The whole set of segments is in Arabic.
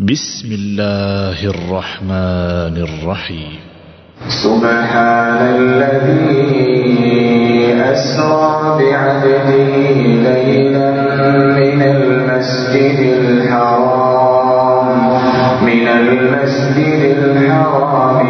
بسم الله الرحمن الرحيم سبحان الذي أسرى بعبده ليلا من المسجد الحرام من المسجد الحرام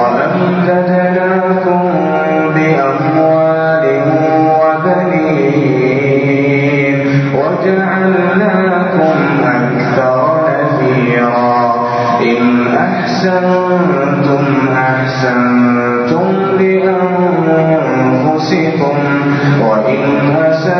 وأمتدناكم بأموال وبنين وجعلناكم أكثر أثيرا إن أحسنتم أحسنتم لأنفسكم وإن أسأتم